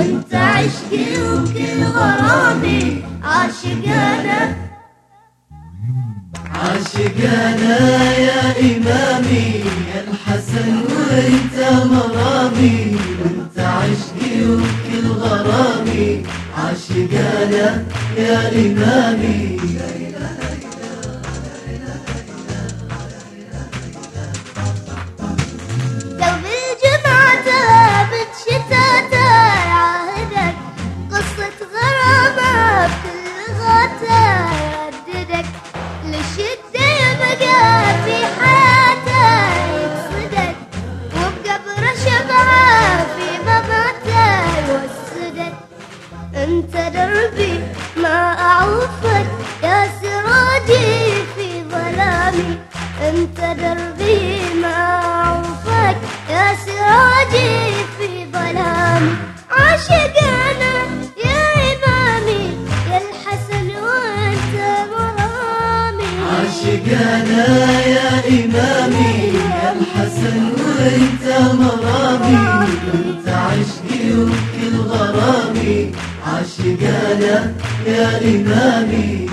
وانت عشقي وكل غرامي عاشق أنا. عاشق أنا يا إمامي يا الحسن وإنت مرامي وإنت عشقي وكل غرامي. عاشق أنا يا إمامي. أنت دربي ما اعوفك يا سراجي في ظلامي. أنت دربي ما اعوفك يا سراجي في ظلامي. عاشقانا يا إمامي يا الحسن وأنت مرامي عاشقانا يا إمامي يا الحسن وأنت مرامي عاشقانا يا إمامي.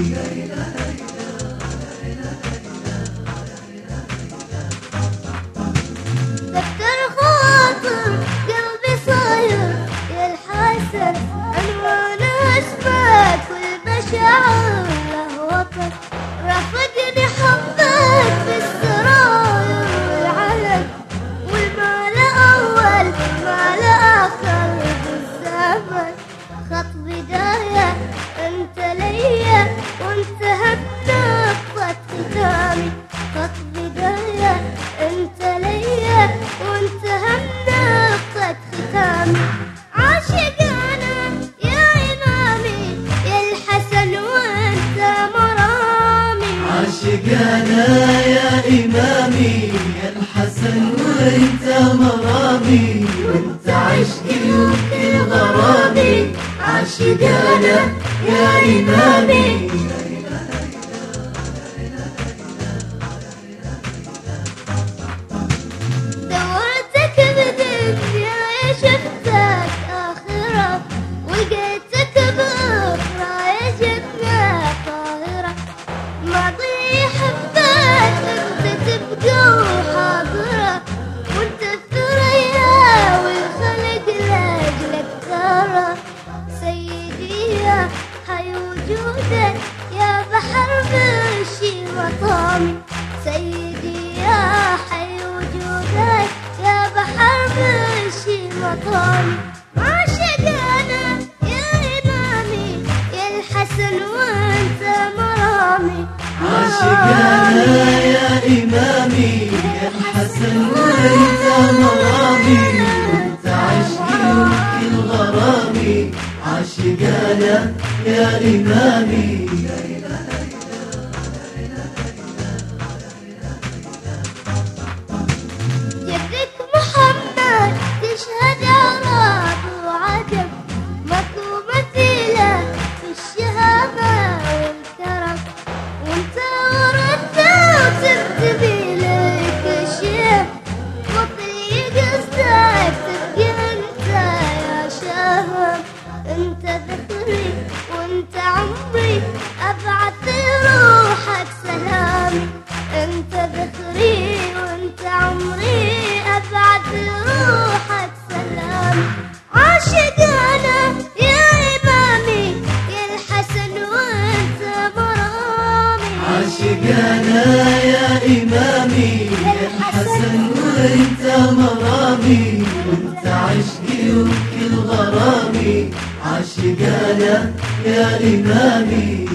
خاطر قلبي والمشاعر له وطن رافقني حبك والعلن. والمال آخر بالزمن. خط بداية أنت ليا وأنت هم نقطة ختامي خط بداية أنت ليا وأنت هم نقطة ختامي عاشقانا يا إمامي يا الحسن وأنت مرامي. عاشقانا يا إمامي يا الحسن وأنت مرامي. وأنت عشقي. وكل غرامي عاشقانا يا إمامي. دورتك بدنيا شفتك آخرة ولقيتك بأخرى يا جنة طاهرة. ماضي حبك يا وانت مرامي عاشقانا يا إمامي يا الحسن وأنت مرامي. وانت عشقي وكل غرامي عاشقانا يا إمامي. إمامي يا الحسن وإنت مرامي وإنت عشقي وكل غرامي عاشقانا يا إمامي.